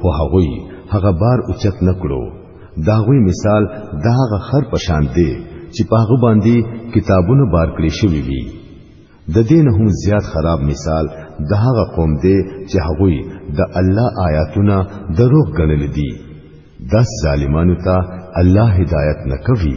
خو هغوی هغه بار اوچت نکړو دا غوی مثال دا هغه خر پشان دی چې په هغه باندې کتابونه بار کړی شوی وي د دین هم زیات خراب مثال د هغه قوم دی چې هغوی د الله آیاتونه دروغ ګڼل دي داس ظالمانو ته الله هدایت نکوي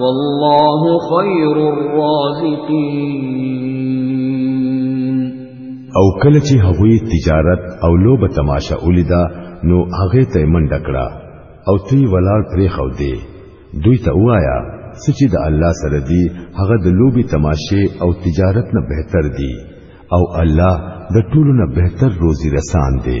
والله خير الرازقين او کله چې هغوی تجارت او لوبه تماشا ولیدا نو هغه ته منډه کړه او تی ولار پرې خو دی دوی ته وایا سچې د الله سره دی هغه د لوبي تماشه او تجارت نه بهتر دی او الله د ټولو نه بهتر روزي رسان دی